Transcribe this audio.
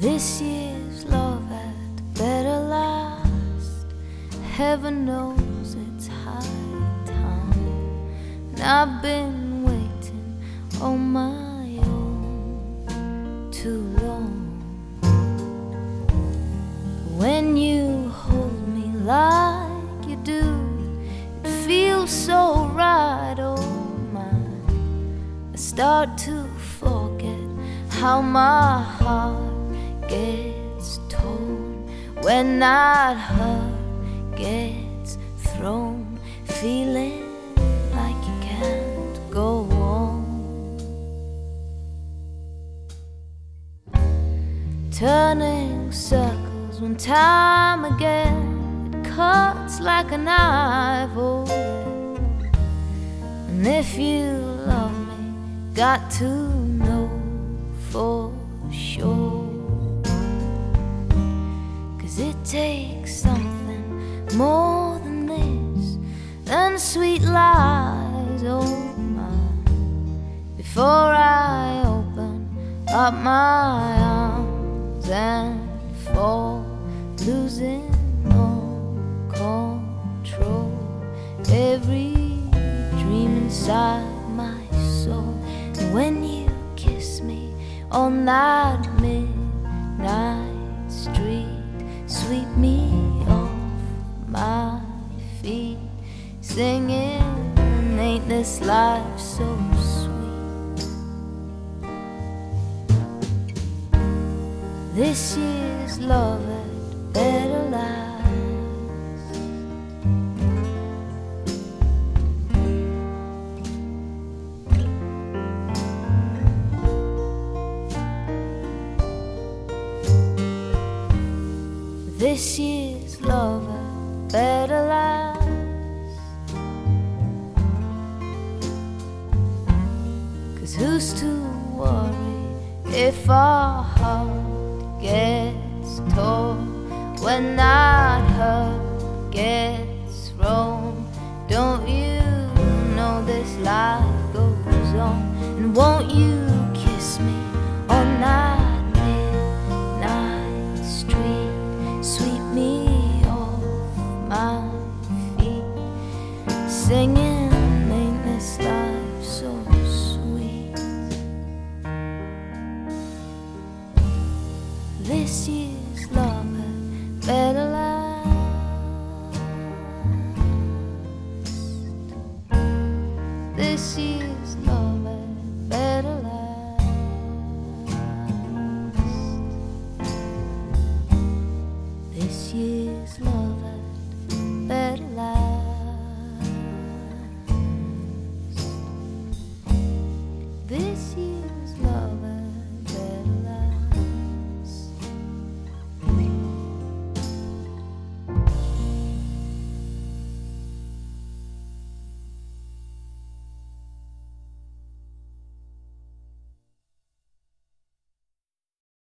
This year's love had better last. Heaven knows it's high time. And I've been waiting on my own too long. When you hold me like you do, it feels so right. Oh my, I start to forget how my heart gets torn when that hurt gets thrown, feeling like you can't go on. Turning circles one time again, it cuts like a knife. Oh. And if you love me, got to know for takes something more than this, than sweet lies, oh my. Before I open up my arms and fall, losing all control. Every dream inside my soul. And when you kiss me on that midnight street, sweep me off my feet, singing, Ain't this life so sweet? This year's love This year's love had better last. Cause who's to worry if our heart gets torn when that hurt gets wrong? Don't you know this life goes on? And won't you singing made this life so sweet. This year's love better last. This year's love better last. This year. this year.